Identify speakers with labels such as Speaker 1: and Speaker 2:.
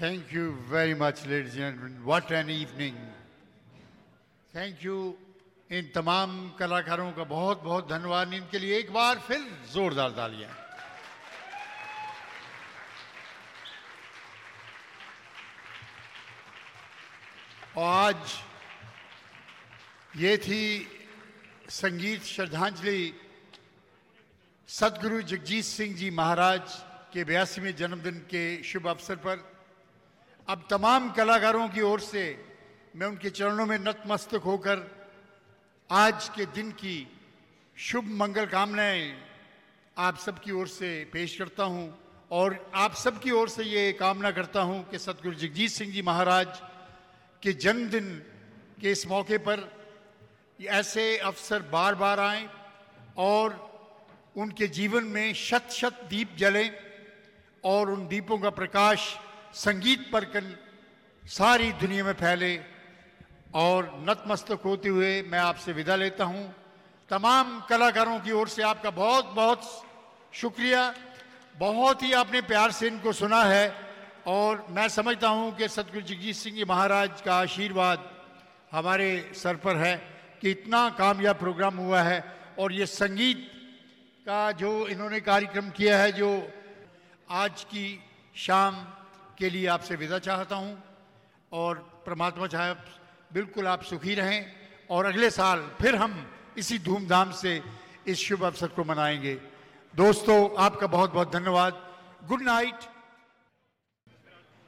Speaker 1: Thank you very much, ladies and gentlemen. What an evening. Thank you इन तमाम कलाकारों का बहुत बहुत धन्यवाद इनके लिए एक बार फिर जोरदार तालियाँ आज ये थी संगीत श्रद्धांजलि सदगुरु जगजीत सिंह जी महाराज के बयासीवें जन्मदिन के शुभ अवसर पर अब तमाम कलाकारों की ओर से मैं उनके चरणों में नतमस्तक होकर आज के दिन की शुभ मंगल कामनाएँ आप सबकी ओर से पेश करता हूँ और आप सबकी ओर से ये कामना करता हूँ कि सतगुरु जगजीत सिंह जी महाराज के जन्मदिन के इस मौके पर ऐसे अवसर बार बार आए और उनके जीवन में शत शत दीप जलें और उन दीपों का प्रकाश संगीत पर कन सारी दुनिया में फैले और नतमस्तक होते हुए मैं आपसे विदा लेता हूँ। तमाम कलाकारों की ओर से आपका बहुत बहुत शुक्रिया। बहुत ही आपने प्यार से इनको सुना है और मैं समझता हूँ कि सतगुरु जगजीत सिंह जी महाराज का आशीर्वाद हमारे सर पर है कि इतना कामयाब प्रोग्राम हुआ है और ये संगीत का जो इन्होंने कार्यक्रम किया है, जो आज की शाम के लिए आपसे विदा चाहता हूँ और परमात्मा चाहे बिल्कुल आप सुखी रहें और अगले साल फिर हम इसी धूमधाम से इस शुभ अवसर को मनाएँगे। दोस्तों, आपका बहुत बहुत धन्यवाद। Good night.